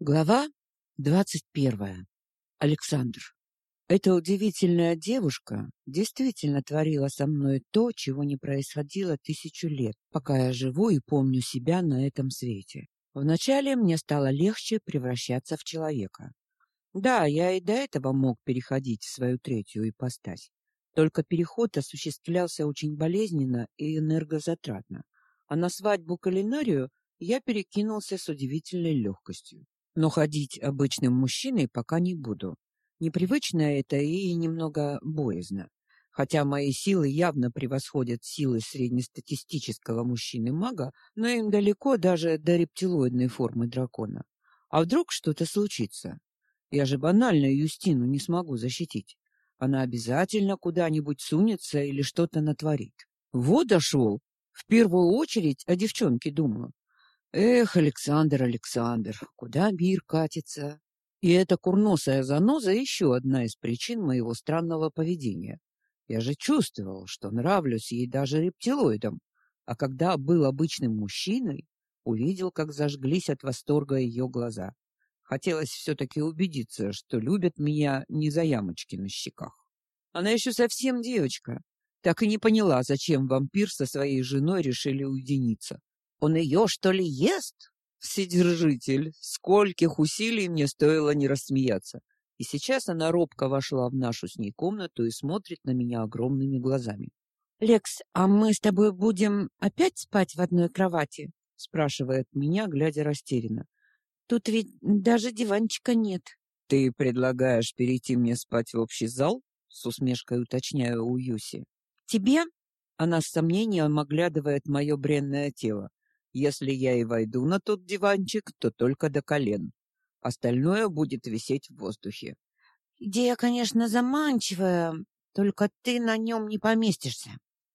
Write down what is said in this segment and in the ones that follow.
Глава двадцать первая. Александр. Эта удивительная девушка действительно творила со мной то, чего не происходило тысячу лет, пока я живу и помню себя на этом свете. Вначале мне стало легче превращаться в человека. Да, я и до этого мог переходить в свою третью ипостась. Только переход осуществлялся очень болезненно и энергозатратно. А на свадьбу кулинарию я перекинулся с удивительной легкостью но ходить обычным мужчиной пока не буду. Непривычно это и немного боязно. Хотя мои силы явно превосходят силы среднестатистического мужчины-мага, но им далеко даже до рептилоидной формы дракона. А вдруг что-то случится? Я же банально Юстину не смогу защитить. Она обязательно куда-нибудь сунется или что-то натворит. Вот дошел. В первую очередь о девчонке думаю. Эх, Александр, Александр, куда мир катится? И эта курносая заноза еще одна из причин моего странного поведения. Я же чувствовал, что нравлюсь ей даже рептилоидам, а когда был обычным мужчиной, увидел, как зажглись от восторга ее глаза. Хотелось все-таки убедиться, что любят меня не за ямочки на щеках. Она еще совсем девочка, так и не поняла, зачем вампир со своей женой решили уединиться. Он ее, что ли, ест? Вседержитель, скольких усилий мне стоило не рассмеяться. И сейчас она робко вошла в нашу с ней комнату и смотрит на меня огромными глазами. «Лекс, а мы с тобой будем опять спать в одной кровати?» спрашивает меня, глядя растерянно. «Тут ведь даже диванчика нет». «Ты предлагаешь перейти мне спать в общий зал?» с усмешкой уточняю у Юси. «Тебе?» Она с сомнением оглядывает мое бренное тело. Если я и войду на тот диванчик, то только до колен. Остальное будет висеть в воздухе. Идея, конечно, заманчивая, только ты на нем не поместишься.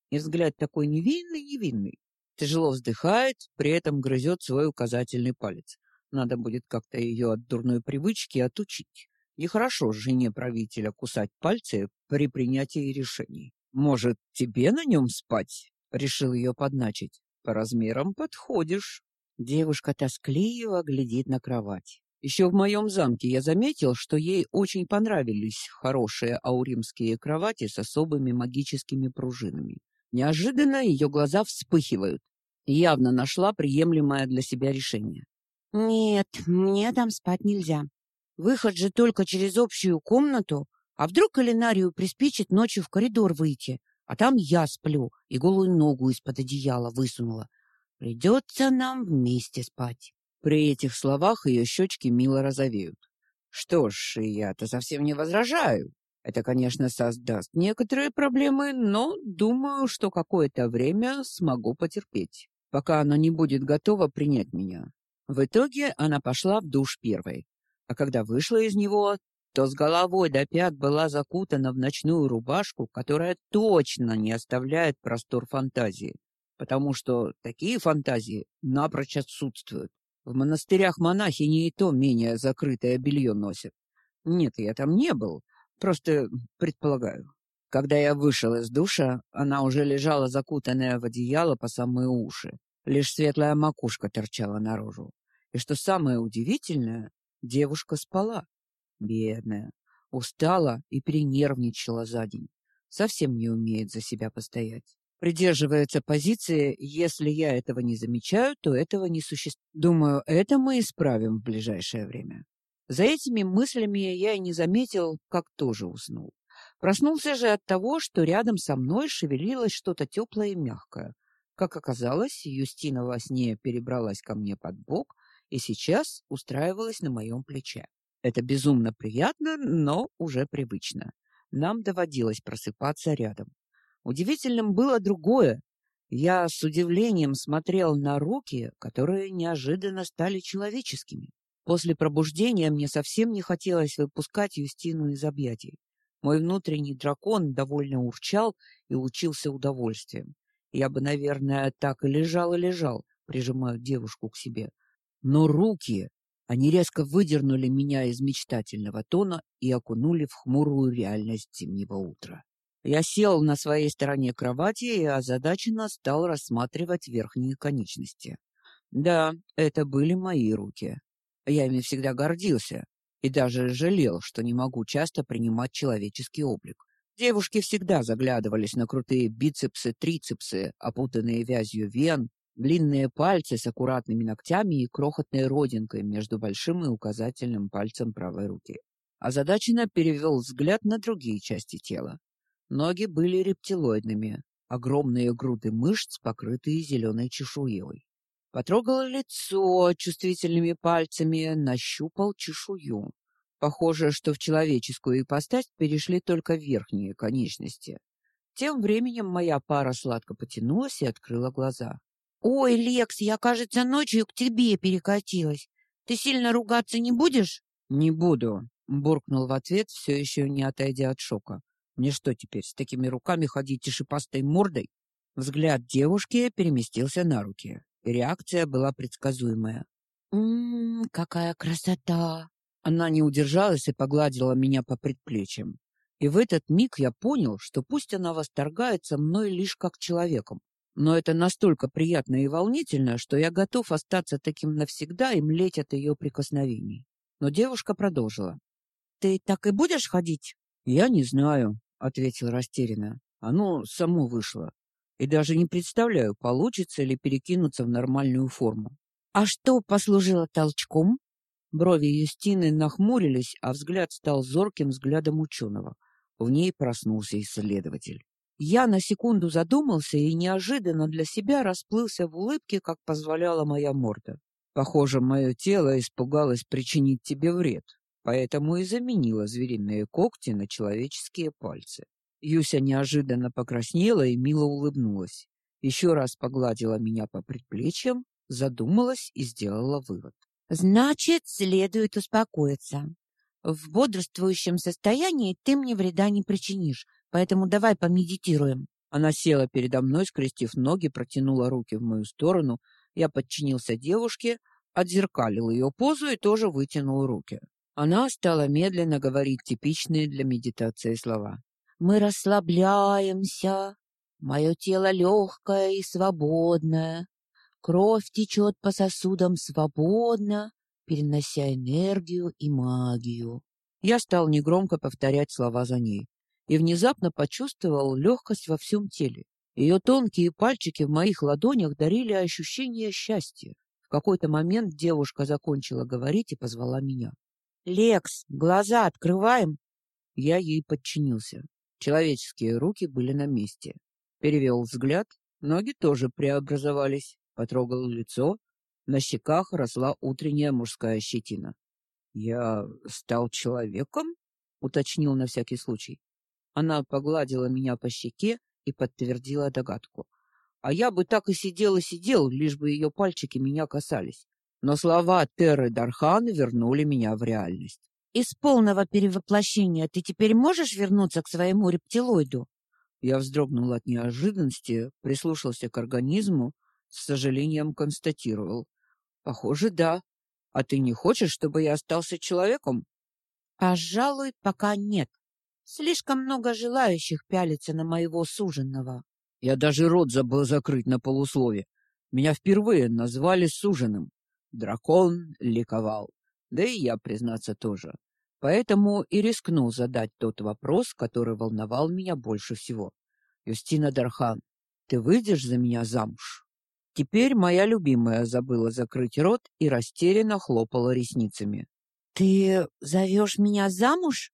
И взгляд такой невинный-невинный. Тяжело вздыхает, при этом грызет свой указательный палец. Надо будет как-то ее от дурной привычки отучить. Нехорошо жене правителя кусать пальцы при принятии решений. Может, тебе на нем спать? Решил ее подначить. По размерам подходишь. Девушка тоскливо глядит на кровать. Еще в моем замке я заметил, что ей очень понравились хорошие ауримские кровати с особыми магическими пружинами. Неожиданно ее глаза вспыхивают. Явно нашла приемлемое для себя решение. Нет, мне там спать нельзя. Выход же только через общую комнату. А вдруг Калинарию приспичит ночью в коридор выйти? А там я сплю и голую ногу из-под одеяла высунула. Придется нам вместе спать. При этих словах ее щечки мило розовеют. Что ж, я-то совсем не возражаю. Это, конечно, создаст некоторые проблемы, но думаю, что какое-то время смогу потерпеть, пока она не будет готова принять меня. В итоге она пошла в душ первой, а когда вышла из него, то с головой до пят была закутана в ночную рубашку, которая точно не оставляет простор фантазии, потому что такие фантазии напрочь отсутствуют. В монастырях монахини и то менее закрытое белье носят. Нет, я там не был, просто предполагаю. Когда я вышел из душа, она уже лежала закутанная в одеяло по самые уши. Лишь светлая макушка торчала наружу. И что самое удивительное, девушка спала. Бедная. Устала и перенервничала за день. Совсем не умеет за себя постоять. Придерживается позиции, если я этого не замечаю, то этого не существует. Думаю, это мы исправим в ближайшее время. За этими мыслями я и не заметил, как тоже уснул. Проснулся же от того, что рядом со мной шевелилось что-то теплое и мягкое. Как оказалось, Юстина во сне перебралась ко мне под бок и сейчас устраивалась на моем плече. Это безумно приятно, но уже привычно. Нам доводилось просыпаться рядом. Удивительным было другое. Я с удивлением смотрел на руки, которые неожиданно стали человеческими. После пробуждения мне совсем не хотелось выпускать Юстину из объятий. Мой внутренний дракон довольно урчал и учился удовольствием. Я бы, наверное, так и лежал и лежал, прижимая девушку к себе. Но руки они резко выдернули меня из мечтательного тона и окунули в хмурую реальность зимнего утра. Я сел на своей стороне кровати и озадаченно стал рассматривать верхние конечности. Да, это были мои руки. Я ими всегда гордился и даже жалел, что не могу часто принимать человеческий облик. Девушки всегда заглядывались на крутые бицепсы, трицепсы, опутанные вязью вен, длинные пальцы с аккуратными ногтями и крохотной родинкой между большим и указательным пальцем правой руки. Озадаченно перевел взгляд на другие части тела. Ноги были рептилоидными, огромные груды мышц, покрытые зеленой чешуей. Потрогал лицо чувствительными пальцами, нащупал чешую. Похоже, что в человеческую ипостась перешли только верхние конечности. Тем временем моя пара сладко потянулась и открыла глаза. «Ой, Лекс, я, кажется, ночью к тебе перекатилась. Ты сильно ругаться не будешь?» «Не буду», — буркнул в ответ, все еще не отойдя от шока. «Мне что теперь, с такими руками ходить и шипастой мордой?» Взгляд девушки переместился на руки. Реакция была предсказуемая. «Ммм, какая красота!» Она не удержалась и погладила меня по предплечьям. И в этот миг я понял, что пусть она восторгается мной лишь как человеком, но это настолько приятно и волнительно, что я готов остаться таким навсегда и млеть от ее прикосновений. Но девушка продолжила. «Ты так и будешь ходить?» «Я не знаю», — ответил растерянно. «Оно само вышло. И даже не представляю, получится ли перекинуться в нормальную форму». «А что послужило толчком?» Брови Юстины нахмурились, а взгляд стал зорким взглядом ученого. В ней проснулся исследователь. Я на секунду задумался и неожиданно для себя расплылся в улыбке, как позволяла моя морда. Похоже, мое тело испугалось причинить тебе вред, поэтому и заменило звериные когти на человеческие пальцы. Юся неожиданно покраснела и мило улыбнулась. Еще раз погладила меня по предплечьям, задумалась и сделала вывод. Значит, следует успокоиться. В бодрствующем состоянии ты мне вреда не причинишь, Поэтому давай помедитируем. Она села передо мной, скрестив ноги, протянула руки в мою сторону. Я подчинился девушке, отзеркалил ее позу и тоже вытянул руки. Она стала медленно говорить типичные для медитации слова. Мы расслабляемся. Мое тело легкое и свободное. Кровь течет по сосудам свободно, перенося энергию и магию. Я стал негромко повторять слова за ней и внезапно почувствовал легкость во всем теле. Ее тонкие пальчики в моих ладонях дарили ощущение счастья. В какой-то момент девушка закончила говорить и позвала меня. «Лекс, глаза открываем!» Я ей подчинился. Человеческие руки были на месте. Перевел взгляд, ноги тоже преобразовались. Потрогал лицо. На щеках росла утренняя мужская щетина. «Я стал человеком?» — уточнил на всякий случай. Она погладила меня по щеке и подтвердила догадку. А я бы так и сидел и сидел, лишь бы ее пальчики меня касались. Но слова Терры Дархан вернули меня в реальность. Из полного перевоплощения ты теперь можешь вернуться к своему рептилоиду? Я вздрогнул от неожиданности, прислушался к организму, с сожалением констатировал: "Похоже, да. А ты не хочешь, чтобы я остался человеком?" "Пожалуй, пока нет", Слишком много желающих пялиться на моего суженого. Я даже рот забыл закрыть на полуслове. Меня впервые назвали суженым. Дракон ликовал. Да и я, признаться, тоже. Поэтому и рискнул задать тот вопрос, который волновал меня больше всего. Юстина Дархан, ты выйдешь за меня замуж? Теперь моя любимая забыла закрыть рот и растерянно хлопала ресницами. Ты зовешь меня замуж?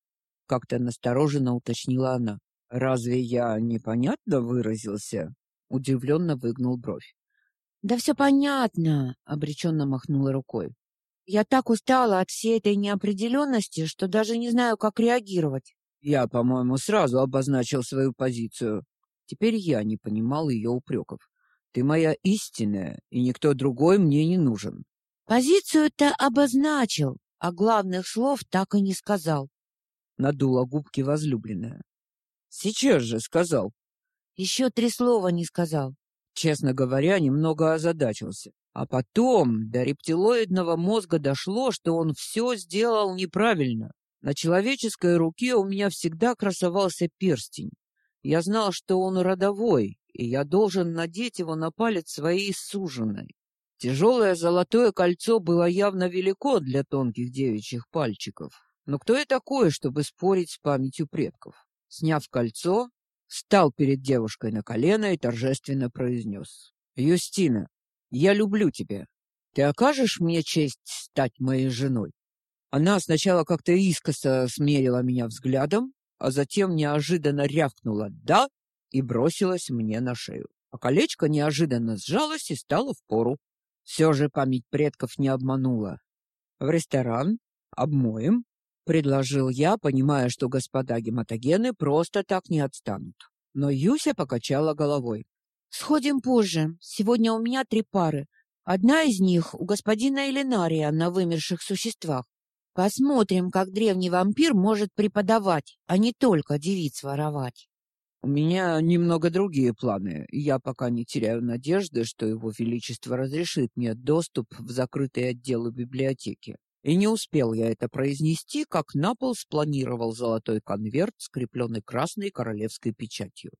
Как-то настороженно уточнила она. Разве я непонятно выразился? Удивленно выгнул бровь. Да все понятно, обреченно махнула рукой. Я так устала от всей этой неопределенности, что даже не знаю, как реагировать. Я, по-моему, сразу обозначил свою позицию. Теперь я не понимал ее упреков. Ты моя истинная, и никто другой мне не нужен. Позицию-то обозначил, а главных слов так и не сказал надула губки возлюбленная. Сейчас же сказал. Еще три слова не сказал. Честно говоря, немного озадачился. А потом до рептилоидного мозга дошло, что он все сделал неправильно. На человеческой руке у меня всегда красовался перстень. Я знал, что он родовой, и я должен надеть его на палец своей суженой. Тяжелое золотое кольцо было явно велико для тонких девичьих пальчиков. Но кто я такой, чтобы спорить с памятью предков? Сняв кольцо, встал перед девушкой на колено и торжественно произнес. «Юстина, я люблю тебя. Ты окажешь мне честь стать моей женой?» Она сначала как-то искоса смерила меня взглядом, а затем неожиданно рявкнула «да» и бросилась мне на шею. А колечко неожиданно сжалось и стало в пору. Все же память предков не обманула. В ресторан обмоем, предложил я, понимая, что господа гематогены просто так не отстанут. Но Юся покачала головой. Сходим позже. Сегодня у меня три пары. Одна из них у господина Элинария на вымерших существах. Посмотрим, как древний вампир может преподавать, а не только девиц воровать. У меня немного другие планы. Я пока не теряю надежды, что его величество разрешит мне доступ в закрытые отделы библиотеки. И не успел я это произнести, как на пол спланировал золотой конверт, скрепленный красной королевской печатью.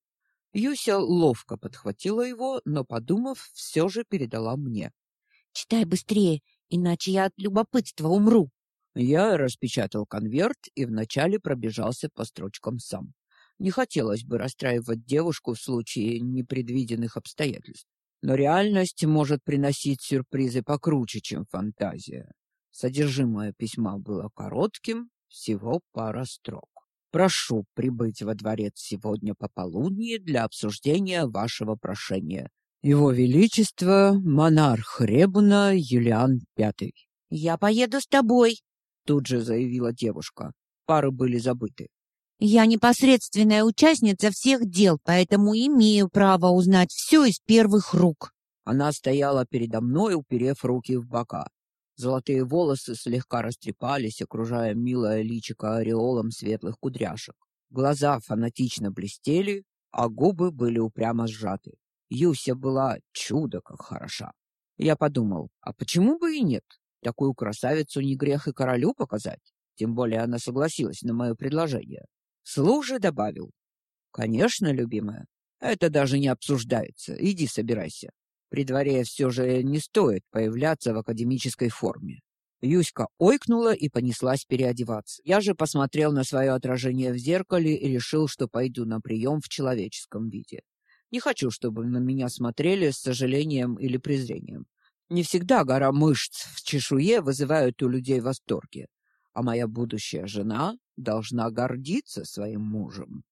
Юся ловко подхватила его, но, подумав, все же передала мне. «Читай быстрее, иначе я от любопытства умру». Я распечатал конверт и вначале пробежался по строчкам сам. Не хотелось бы расстраивать девушку в случае непредвиденных обстоятельств. Но реальность может приносить сюрпризы покруче, чем фантазия. Содержимое письма было коротким, всего пара строк. Прошу прибыть во дворец сегодня пополудни для обсуждения вашего прошения. Его величество монарх Ребуна Юлиан V. Я поеду с тобой, тут же заявила девушка. Пары были забыты. Я непосредственная участница всех дел, поэтому имею право узнать все из первых рук. Она стояла передо мной, уперев руки в бока. Золотые волосы слегка растрепались, окружая милое личико ореолом светлых кудряшек. Глаза фанатично блестели, а губы были упрямо сжаты. Юся была чудо как хороша. Я подумал, а почему бы и нет? Такую красавицу не грех и королю показать. Тем более она согласилась на мое предложение. Служа добавил. «Конечно, любимая, это даже не обсуждается. Иди собирайся. При дворе все же не стоит появляться в академической форме». Юська ойкнула и понеслась переодеваться. Я же посмотрел на свое отражение в зеркале и решил, что пойду на прием в человеческом виде. Не хочу, чтобы на меня смотрели с сожалением или презрением. Не всегда гора мышц в чешуе вызывают у людей восторги, а моя будущая жена должна гордиться своим мужем.